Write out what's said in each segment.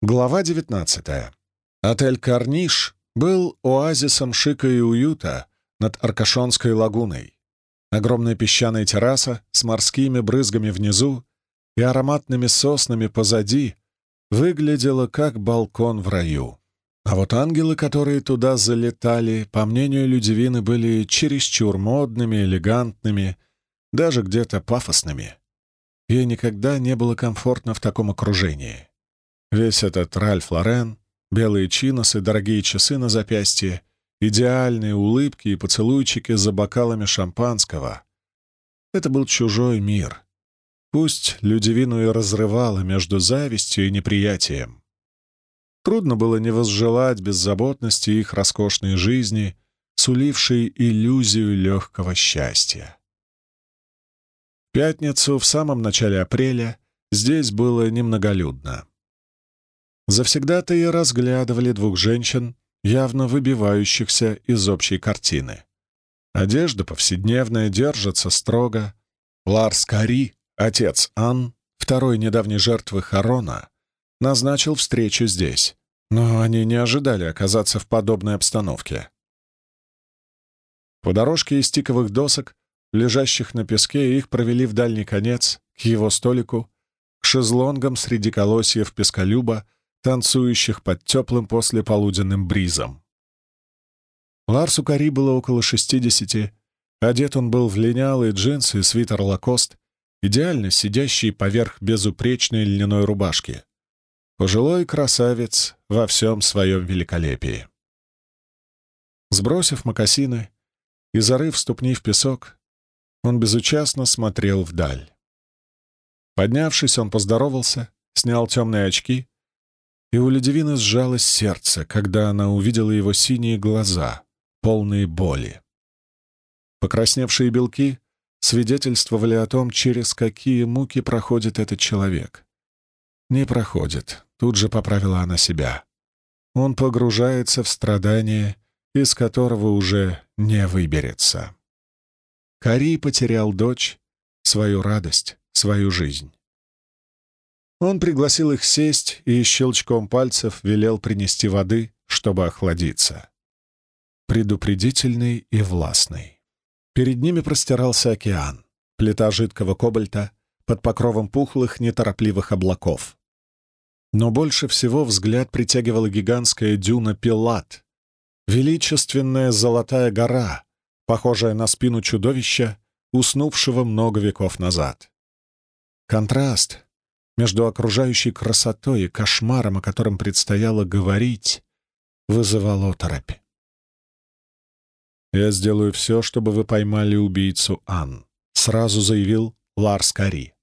Глава 19. Отель «Карниш» был оазисом шика и уюта над Аркашонской лагуной. Огромная песчаная терраса с морскими брызгами внизу и ароматными соснами позади выглядела как балкон в раю. А вот ангелы, которые туда залетали, по мнению Людивины, были чересчур модными, элегантными, даже где-то пафосными. Ей никогда не было комфортно в таком окружении. Весь этот Ральф Лорен, белые чиносы, дорогие часы на запястье, идеальные улыбки и поцелуйчики за бокалами шампанского. Это был чужой мир. Пусть Людивину и разрывало между завистью и неприятием. Трудно было не возжелать беззаботности их роскошной жизни, сулившей иллюзию легкого счастья. В пятницу, в самом начале апреля, здесь было немноголюдно. Завсегда-то и разглядывали двух женщин, явно выбивающихся из общей картины. Одежда повседневная, держится строго. Ларс Кари, отец Ан, второй недавней жертвы Харона, назначил встречу здесь, но они не ожидали оказаться в подобной обстановке. По дорожке из тиковых досок, лежащих на песке, их провели в дальний конец, к его столику, к шезлонгам среди колосьев песколюба, танцующих под теплым послеполуденным бризом. Ларсу Кари было около шестидесяти. Одет он был в линялые джинсы и свитер лакост, идеально сидящий поверх безупречной льняной рубашки. Пожилой красавец во всем своем великолепии. Сбросив мокасины и зарыв ступни в песок, он безучастно смотрел вдаль. Поднявшись, он поздоровался, снял темные очки и у Ледивины сжалось сердце, когда она увидела его синие глаза, полные боли. Покрасневшие белки свидетельствовали о том, через какие муки проходит этот человек. Не проходит, тут же поправила она себя. Он погружается в страдание, из которого уже не выберется. Кари потерял дочь, свою радость, свою жизнь. Он пригласил их сесть и щелчком пальцев велел принести воды, чтобы охладиться. Предупредительный и властный. Перед ними простирался океан, плита жидкого кобальта под покровом пухлых, неторопливых облаков. Но больше всего взгляд притягивала гигантская дюна Пилат, величественная золотая гора, похожая на спину чудовища, уснувшего много веков назад. Контраст, между окружающей красотой и кошмаром, о котором предстояло говорить, вызывал оторопь. «Я сделаю все, чтобы вы поймали убийцу Ан», — сразу заявил Ларс Кари.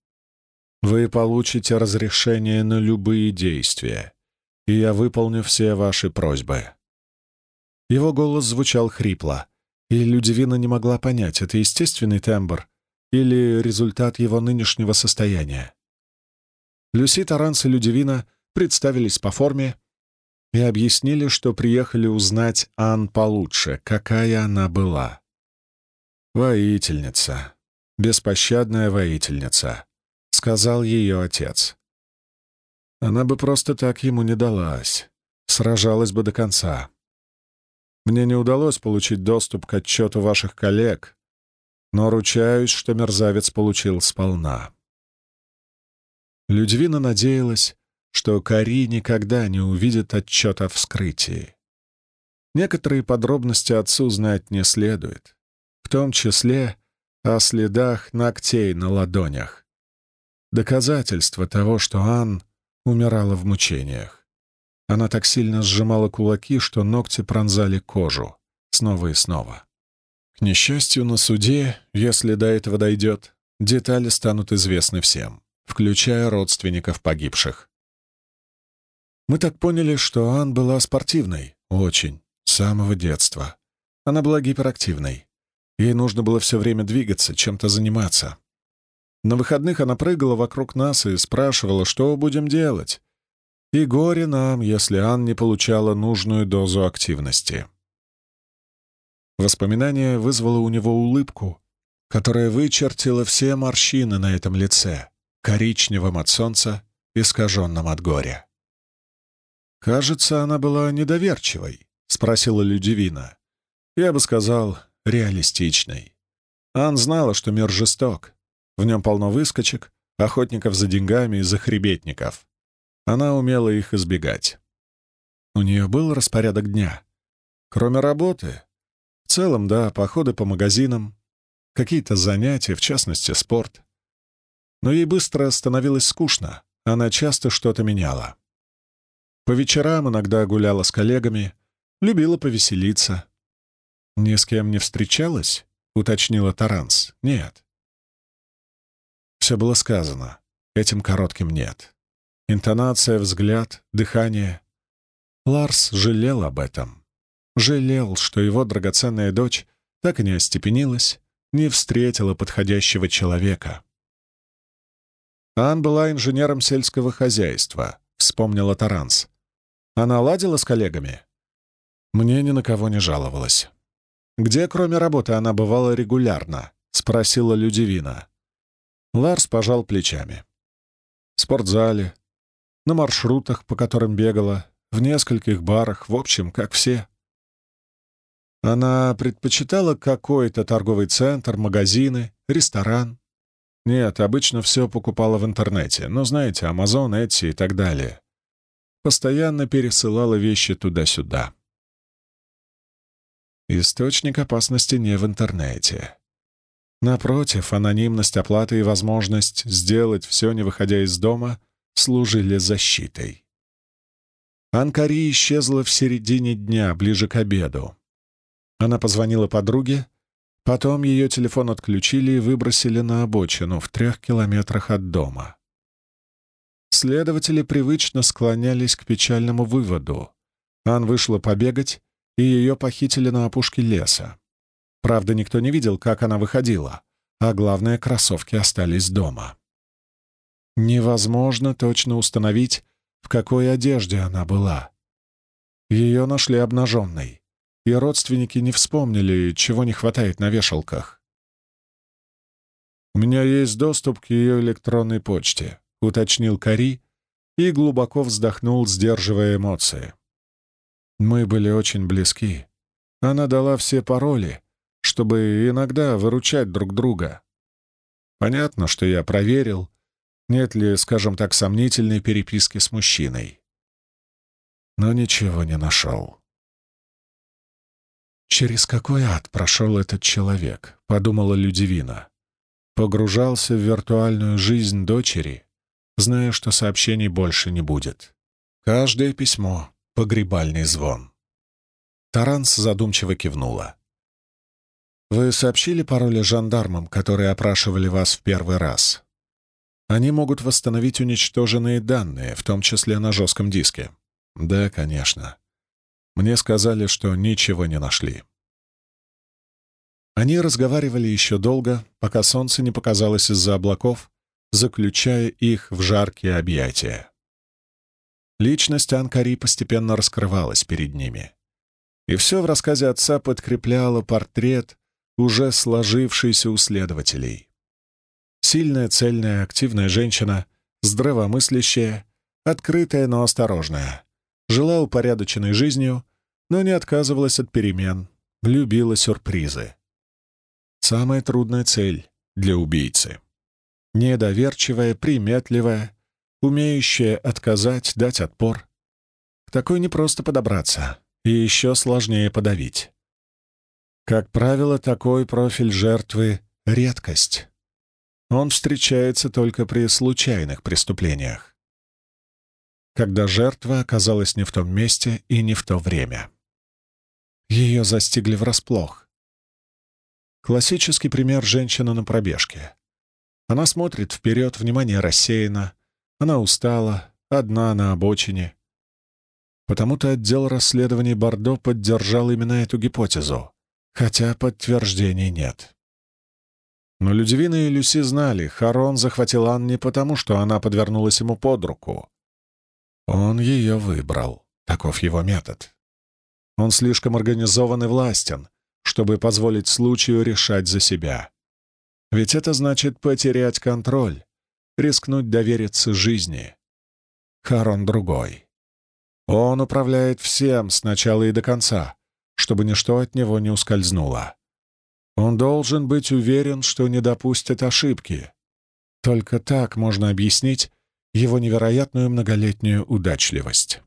«Вы получите разрешение на любые действия, и я выполню все ваши просьбы». Его голос звучал хрипло, и Людивина не могла понять, это естественный тембр или результат его нынешнего состояния. Люси, Таранс и Людивина представились по форме и объяснили, что приехали узнать Ан получше, какая она была. «Воительница, беспощадная воительница», — сказал ее отец. Она бы просто так ему не далась, сражалась бы до конца. Мне не удалось получить доступ к отчету ваших коллег, но ручаюсь, что мерзавец получил сполна. Людвина надеялась, что Кари никогда не увидит отчет о вскрытии. Некоторые подробности отцу знать не следует, в том числе о следах ногтей на ладонях. Доказательство того, что Ан умирала в мучениях. Она так сильно сжимала кулаки, что ногти пронзали кожу снова и снова. К несчастью, на суде, если до этого дойдет, детали станут известны всем включая родственников погибших. Мы так поняли, что Ан была спортивной, очень, с самого детства. Она была гиперактивной. Ей нужно было все время двигаться, чем-то заниматься. На выходных она прыгала вокруг нас и спрашивала, что будем делать. И горе нам, если Ан не получала нужную дозу активности. Воспоминание вызвало у него улыбку, которая вычертила все морщины на этом лице коричневым от солнца, искаженным от горя. «Кажется, она была недоверчивой», — спросила Людивина. «Я бы сказал, реалистичной. Ан знала, что мир жесток. В нем полно выскочек, охотников за деньгами и захребетников. Она умела их избегать. У нее был распорядок дня. Кроме работы. В целом, да, походы по магазинам, какие-то занятия, в частности, спорт. Но ей быстро становилось скучно, она часто что-то меняла. По вечерам иногда гуляла с коллегами, любила повеселиться. «Ни с кем не встречалась?» — уточнила Таранс. «Нет». Все было сказано. Этим коротким «нет». Интонация, взгляд, дыхание. Ларс жалел об этом. Жалел, что его драгоценная дочь так и не остепенилась, не встретила подходящего человека. Ан была инженером сельского хозяйства, вспомнила Таранс. Она ладила с коллегами? Мне ни на кого не жаловалась. Где, кроме работы, она бывала регулярно? Спросила Людивина. Ларс пожал плечами. В спортзале, на маршрутах, по которым бегала, в нескольких барах, в общем, как все. Она предпочитала какой-то торговый центр, магазины, ресторан. Нет, обычно все покупала в интернете, но, знаете, Amazon, Etsy и так далее. Постоянно пересылала вещи туда-сюда. Источник опасности не в интернете. Напротив, анонимность оплаты и возможность сделать все, не выходя из дома, служили защитой. Анкари исчезла в середине дня, ближе к обеду. Она позвонила подруге, потом ее телефон отключили и выбросили на обочину в трех километрах от дома. Следователи привычно склонялись к печальному выводу. Ан вышла побегать, и ее похитили на опушке леса. Правда, никто не видел, как она выходила, а главное, кроссовки остались дома. Невозможно точно установить, в какой одежде она была. Ее нашли обнаженной и родственники не вспомнили, чего не хватает на вешалках. «У меня есть доступ к ее электронной почте», — уточнил Кари и глубоко вздохнул, сдерживая эмоции. «Мы были очень близки. Она дала все пароли, чтобы иногда выручать друг друга. Понятно, что я проверил, нет ли, скажем так, сомнительной переписки с мужчиной. Но ничего не нашел. «Через какой ад прошел этот человек?» — подумала Людивина. Погружался в виртуальную жизнь дочери, зная, что сообщений больше не будет. Каждое письмо — погребальный звон. Таранс задумчиво кивнула. «Вы сообщили пароли жандармам, которые опрашивали вас в первый раз? Они могут восстановить уничтоженные данные, в том числе на жестком диске?» «Да, конечно. Мне сказали, что ничего не нашли. Они разговаривали еще долго, пока солнце не показалось из-за облаков, заключая их в жаркие объятия. Личность Анкари постепенно раскрывалась перед ними. И все в рассказе отца подкрепляло портрет, уже сложившийся у следователей. Сильная, цельная, активная женщина, здравомыслящая, открытая, но осторожная жила упорядоченной жизнью, но не отказывалась от перемен, любила сюрпризы. Самая трудная цель для убийцы. Недоверчивая, приметливая, умеющая отказать, дать отпор. К такой непросто подобраться, и еще сложнее подавить. Как правило, такой профиль жертвы — редкость. Он встречается только при случайных преступлениях когда жертва оказалась не в том месте и не в то время. Ее застигли врасплох. Классический пример женщины на пробежке. Она смотрит вперед, внимание рассеяно, она устала, одна на обочине. Потому-то отдел расследований Бордо поддержал именно эту гипотезу, хотя подтверждений нет. Но Людивина и Люси знали, Харон захватил Ан не потому, что она подвернулась ему под руку, он ее выбрал. Таков его метод. Он слишком организован и властен, чтобы позволить случаю решать за себя. Ведь это значит потерять контроль, рискнуть довериться жизни. Харон другой. Он управляет всем с начала и до конца, чтобы ничто от него не ускользнуло. Он должен быть уверен, что не допустит ошибки. Только так можно объяснить его невероятную многолетнюю удачливость.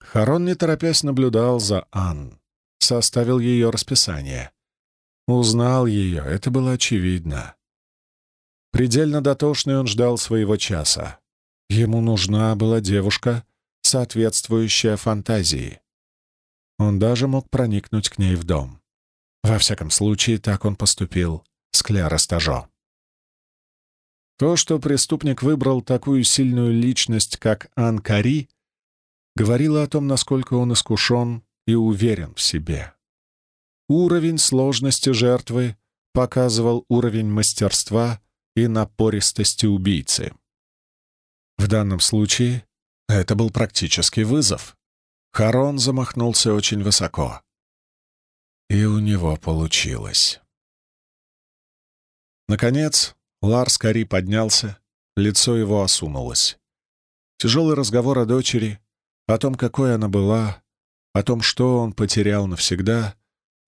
Харон, не торопясь, наблюдал за Ан, составил ее расписание. Узнал ее, это было очевидно. Предельно дотошный он ждал своего часа. Ему нужна была девушка, соответствующая фантазии. Он даже мог проникнуть к ней в дом. Во всяком случае, так он поступил с Кляра Стажо. То, что преступник выбрал такую сильную личность, как Анкари, говорило о том, насколько он искушен и уверен в себе. Уровень сложности жертвы показывал уровень мастерства и напористости убийцы. В данном случае это был практически вызов. Харон замахнулся очень высоко. И у него получилось. Наконец, Ларс Кари поднялся, лицо его осунулось. Тяжелый разговор о дочери, о том, какой она была, о том, что он потерял навсегда,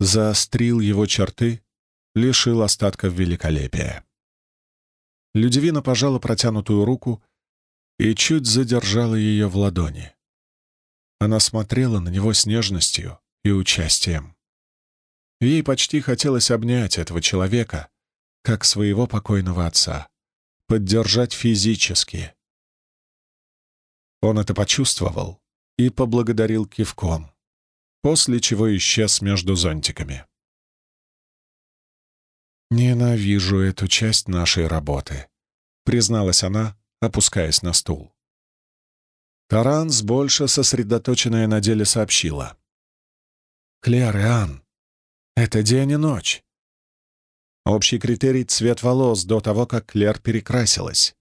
заострил его черты, лишил остатков великолепия. Людивина пожала протянутую руку и чуть задержала ее в ладони. Она смотрела на него с нежностью и участием. Ей почти хотелось обнять этого человека, как своего покойного отца, поддержать физически. Он это почувствовал и поблагодарил кивком, после чего исчез между зонтиками. «Ненавижу эту часть нашей работы», — призналась она, опускаясь на стул. Таранс, больше сосредоточенная на деле, сообщила. «Клер и Ан, это день и ночь. Общий критерий — цвет волос до того, как Клер перекрасилась.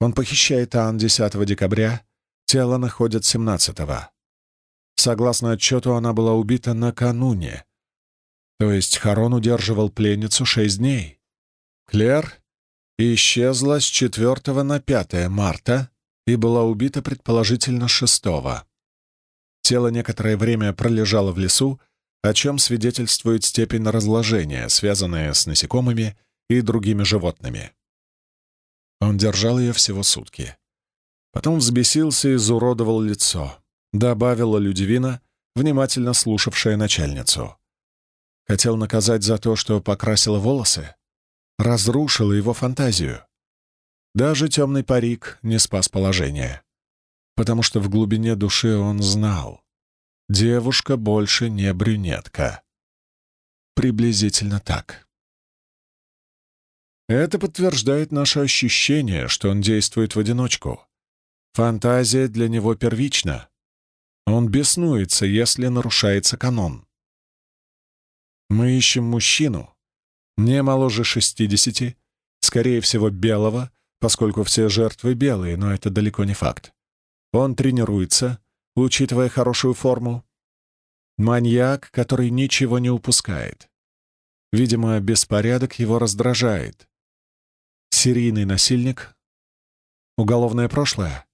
Он похищает Ан 10 декабря, тело находят 17-го. Согласно отчету, она была убита накануне. То есть Харон удерживал пленницу шесть дней. Клер исчезла с 4 на 5 марта и была убита предположительно 6 -го. Тело некоторое время пролежало в лесу, о чем свидетельствует степень разложения, связанная с насекомыми и другими животными. Он держал ее всего сутки. Потом взбесился и изуродовал лицо, добавила Людивина, внимательно слушавшая начальницу. Хотел наказать за то, что покрасила волосы? Разрушила его фантазию. Даже темный парик не спас положение. Потому что в глубине души он знал. Девушка больше не брюнетка. Приблизительно так. Это подтверждает наше ощущение, что он действует в одиночку. Фантазия для него первична. Он беснуется, если нарушается канон. Мы ищем мужчину, не моложе шестидесяти, скорее всего, белого, поскольку все жертвы белые, но это далеко не факт. Он тренируется, учитывая хорошую форму. Маньяк, который ничего не упускает. Видимо, беспорядок его раздражает. Серийный насильник? Уголовное прошлое?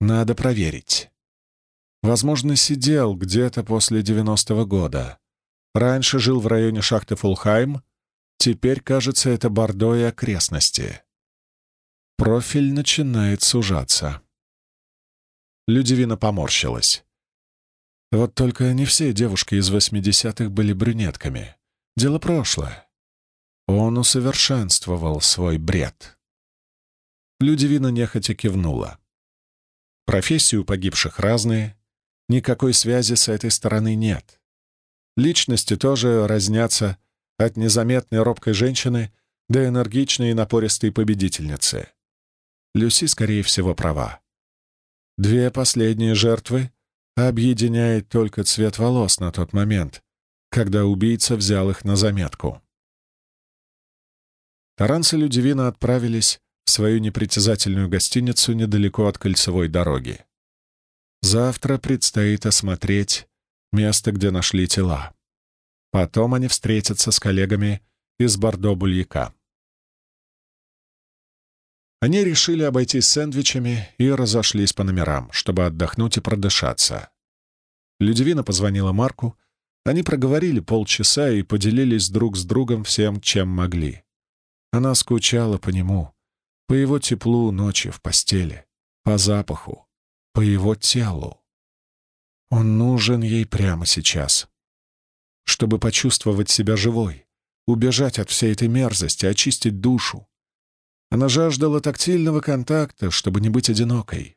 Надо проверить. Возможно, сидел где-то после 90-го года. Раньше жил в районе шахты Фулхайм, теперь, кажется, это Бордо и окрестности. Профиль начинает сужаться. Людивина поморщилась. Вот только не все девушки из восьмидесятых были брюнетками. Дело прошлое. Он усовершенствовал свой бред. Людивина нехотя кивнула. Профессии у погибших разные, никакой связи с этой стороны нет. Личности тоже разнятся от незаметной робкой женщины до энергичной и напористой победительницы. Люси, скорее всего, права. Две последние жертвы объединяет только цвет волос на тот момент, когда убийца взял их на заметку. Таранс и Людивина отправились в свою непритязательную гостиницу недалеко от кольцевой дороги. Завтра предстоит осмотреть место, где нашли тела. Потом они встретятся с коллегами из Бордо-Бульяка. Они решили обойтись сэндвичами и разошлись по номерам, чтобы отдохнуть и продышаться. Людивина позвонила Марку, они проговорили полчаса и поделились друг с другом всем, чем могли. Она скучала по нему, по его теплу ночи в постели, по запаху, по его телу. Он нужен ей прямо сейчас, чтобы почувствовать себя живой, убежать от всей этой мерзости, очистить душу. Она жаждала тактильного контакта, чтобы не быть одинокой.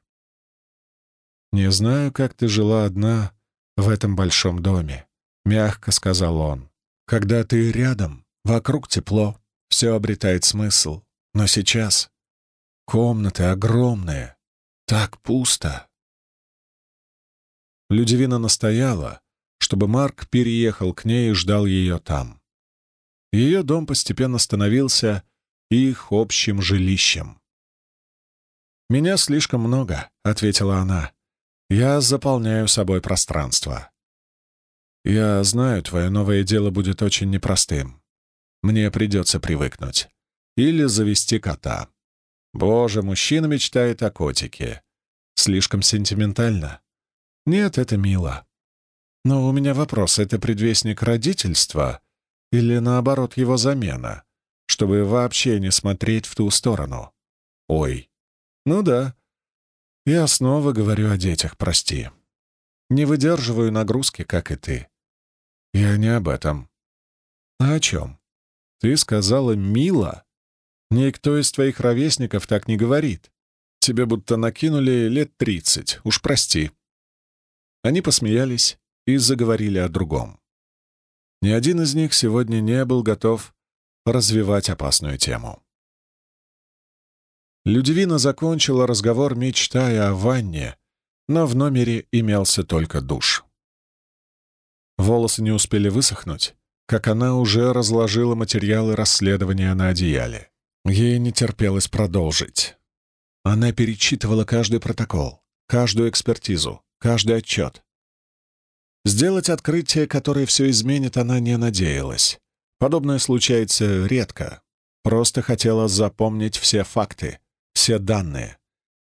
«Не знаю, как ты жила одна в этом большом доме», — мягко сказал он. «Когда ты рядом, вокруг тепло, все обретает смысл. Но сейчас комнаты огромные, так пусто». Людивина настояла, чтобы Марк переехал к ней и ждал ее там. Ее дом постепенно становился их общим жилищем. «Меня слишком много», — ответила она. «Я заполняю собой пространство». «Я знаю, твое новое дело будет очень непростым. Мне придется привыкнуть. Или завести кота. Боже, мужчина мечтает о котике. Слишком сентиментально. Нет, это мило. Но у меня вопрос, это предвестник родительства или, наоборот, его замена, чтобы вообще не смотреть в ту сторону? Ой. Ну да. Я снова говорю о детях, прости. Не выдерживаю нагрузки, как и ты. Я не об этом. А о чем? Ты сказала «мило». Никто из твоих ровесников так не говорит. Тебе будто накинули лет тридцать, уж прости. Они посмеялись и заговорили о другом. Ни один из них сегодня не был готов развивать опасную тему. Людивина закончила разговор, мечтая о ванне, но в номере имелся только душ. Волосы не успели высохнуть, как она уже разложила материалы расследования на одеяле. Ей не терпелось продолжить. Она перечитывала каждый протокол, каждую экспертизу, каждый отчет. Сделать открытие, которое все изменит, она не надеялась. Подобное случается редко. Просто хотела запомнить все факты, все данные,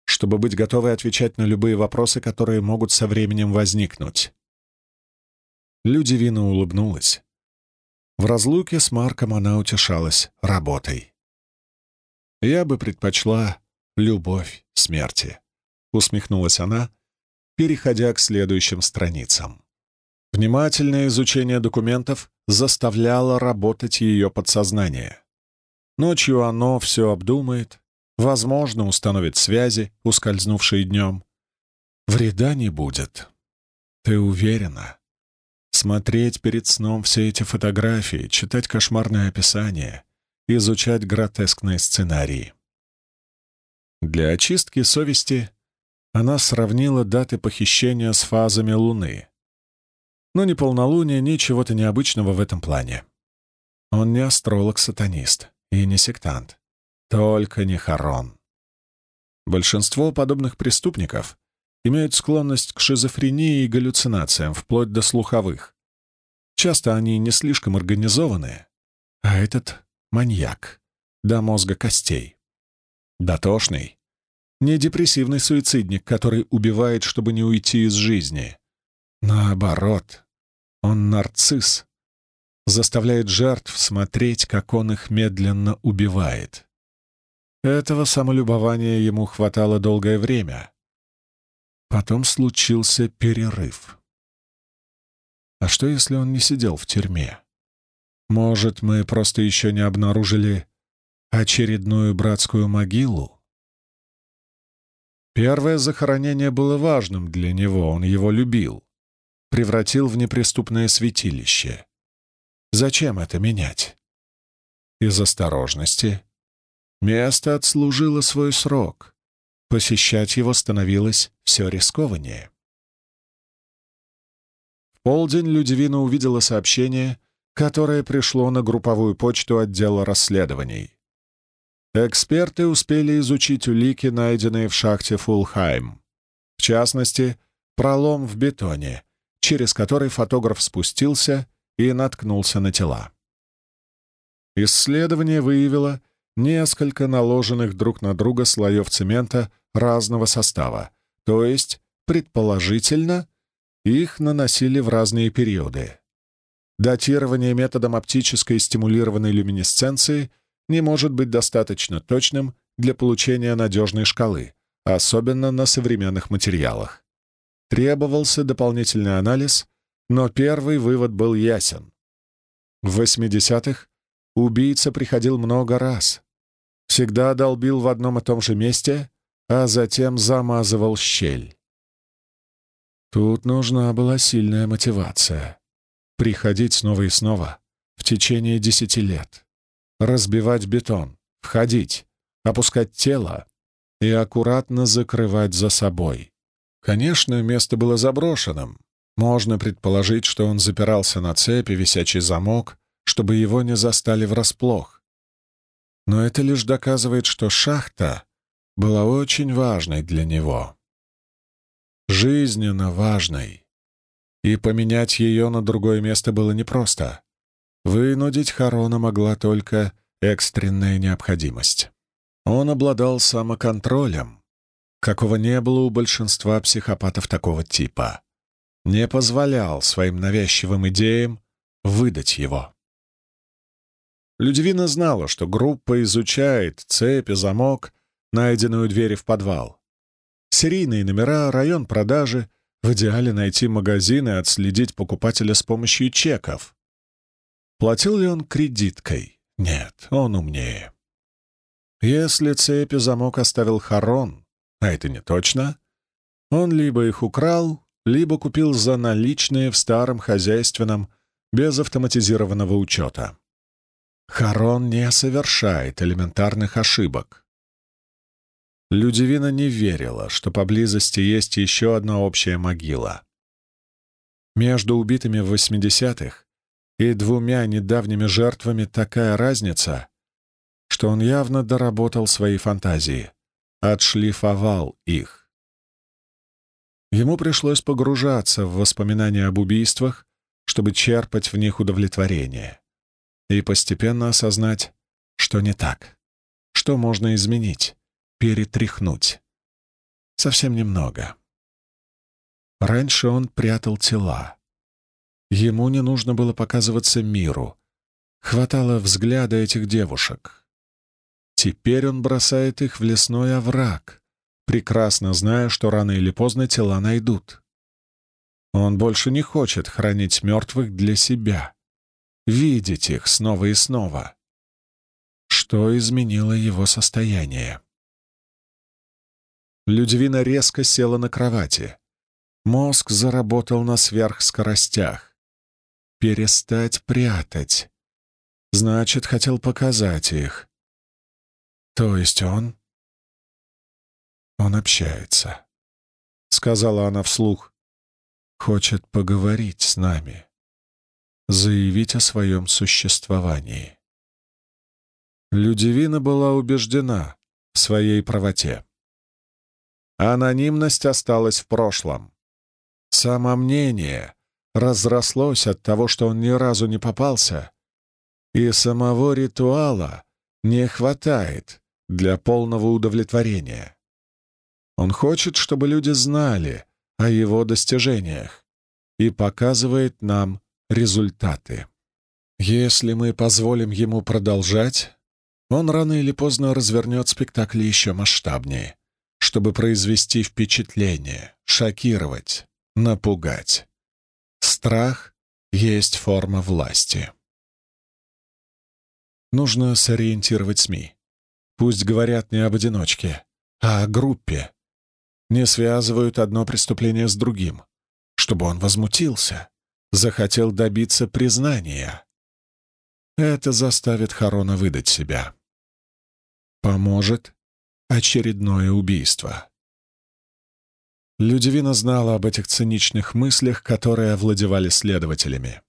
чтобы быть готовой отвечать на любые вопросы, которые могут со временем возникнуть. Людивина улыбнулась. В разлуке с Марком она утешалась работой. «Я бы предпочла любовь смерти», — усмехнулась она, переходя к следующим страницам. Внимательное изучение документов заставляло работать ее подсознание. Ночью оно все обдумает, возможно, установит связи, ускользнувшие днем. Вреда не будет. Ты уверена? Смотреть перед сном все эти фотографии, читать кошмарное описание, изучать гротескные сценарии. Для очистки совести она сравнила даты похищения с фазами Луны. Но ни полнолуния, ни чего-то необычного в этом плане. Он не астролог-сатанист и не сектант. Только не Харон. Большинство подобных преступников имеют склонность к шизофрении и галлюцинациям, вплоть до слуховых. Часто они не слишком организованные, а этот — маньяк, до мозга костей. Дотошный, не депрессивный суицидник, который убивает, чтобы не уйти из жизни. Наоборот, он нарцисс, заставляет жертв смотреть, как он их медленно убивает. Этого самолюбования ему хватало долгое время. Потом случился перерыв. А что, если он не сидел в тюрьме? Может, мы просто еще не обнаружили очередную братскую могилу? Первое захоронение было важным для него, он его любил. Превратил в неприступное святилище. Зачем это менять? Из осторожности. Место отслужило свой срок. Посещать его становилось все рискованнее. В полдень Людивина увидела сообщение, которое пришло на групповую почту отдела расследований. Эксперты успели изучить улики, найденные в шахте Фулхайм. В частности, пролом в бетоне, через который фотограф спустился и наткнулся на тела. Исследование выявило несколько наложенных друг на друга слоев цемента разного состава, то есть, предположительно, их наносили в разные периоды. Датирование методом оптической стимулированной люминесценции не может быть достаточно точным для получения надежной шкалы, особенно на современных материалах. Требовался дополнительный анализ, но первый вывод был ясен. В 80-х убийца приходил много раз, всегда долбил в одном и том же месте, а затем замазывал щель. Тут нужна была сильная мотивация. Приходить снова и снова, в течение десяти лет. Разбивать бетон, входить, опускать тело и аккуратно закрывать за собой. Конечно, место было заброшенным. Можно предположить, что он запирался на цепи, висячий замок, чтобы его не застали врасплох. Но это лишь доказывает, что шахта была очень важной для него. Жизненно важной и поменять ее на другое место было непросто. Вынудить Харона могла только экстренная необходимость. Он обладал самоконтролем, какого не было у большинства психопатов такого типа. Не позволял своим навязчивым идеям выдать его. Людвина знала, что группа изучает цепь и замок, найденную двери в подвал. Серийные номера, район продажи, в идеале найти магазин и отследить покупателя с помощью чеков. Платил ли он кредиткой? Нет, он умнее. Если цепи замок оставил Харон, а это не точно, он либо их украл, либо купил за наличные в старом хозяйственном, без автоматизированного учета. Харон не совершает элементарных ошибок. Людивина не верила, что поблизости есть еще одна общая могила. Между убитыми в 80-х и двумя недавними жертвами такая разница, что он явно доработал свои фантазии, отшлифовал их. Ему пришлось погружаться в воспоминания об убийствах, чтобы черпать в них удовлетворение, и постепенно осознать, что не так, что можно изменить, перетряхнуть. Совсем немного. Раньше он прятал тела. Ему не нужно было показываться миру. Хватало взгляда этих девушек. Теперь он бросает их в лесной овраг, прекрасно зная, что рано или поздно тела найдут. Он больше не хочет хранить мертвых для себя, видеть их снова и снова. Что изменило его состояние? Людвина резко села на кровати. Мозг заработал на сверхскоростях. Перестать прятать. Значит, хотел показать их. То есть он... Он общается. Сказала она вслух. Хочет поговорить с нами. Заявить о своем существовании. Людивина была убеждена в своей правоте. Анонимность осталась в прошлом. Самомнение разрослось от того, что он ни разу не попался, и самого ритуала не хватает для полного удовлетворения. Он хочет, чтобы люди знали о его достижениях и показывает нам результаты. Если мы позволим ему продолжать, он рано или поздно развернет спектакль еще масштабнее чтобы произвести впечатление, шокировать, напугать. Страх есть форма власти. Нужно сориентировать СМИ. Пусть говорят не об одиночке, а о группе. Не связывают одно преступление с другим, чтобы он возмутился, захотел добиться признания. Это заставит Харона выдать себя. Поможет очередное убийство. Людивина знала об этих циничных мыслях, которые овладевали следователями.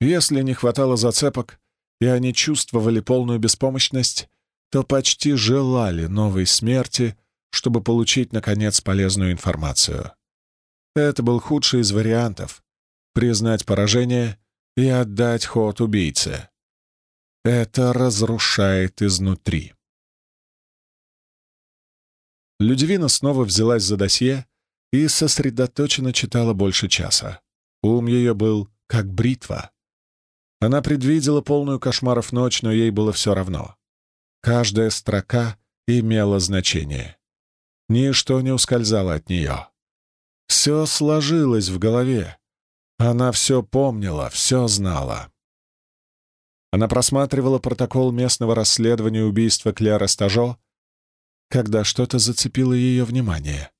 Если не хватало зацепок, и они чувствовали полную беспомощность, то почти желали новой смерти, чтобы получить, наконец, полезную информацию. Это был худший из вариантов — признать поражение и отдать ход убийце. Это разрушает изнутри. Людивина снова взялась за досье и сосредоточенно читала больше часа. Ум ее был как бритва. Она предвидела полную кошмаров ночь, но ей было все равно. Каждая строка имела значение. Ничто не ускользало от нее. Все сложилось в голове. Она все помнила, все знала. Она просматривала протокол местного расследования убийства Клера Стажо, когда что-то зацепило ее внимание.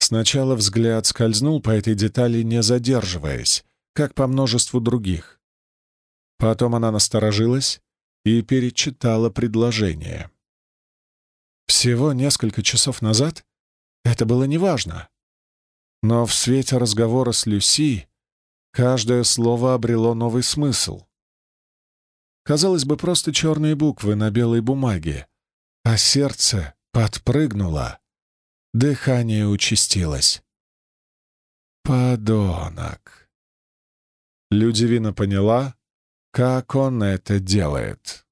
Сначала взгляд скользнул по этой детали, не задерживаясь, как по множеству других. Потом она насторожилась и перечитала предложение. Всего несколько часов назад это было неважно. Но в свете разговора с Люси каждое слово обрело новый смысл. Казалось бы, просто черные буквы на белой бумаге, а сердце подпрыгнуло, дыхание участилось. «Подонок!» Людивина поняла, как он это делает.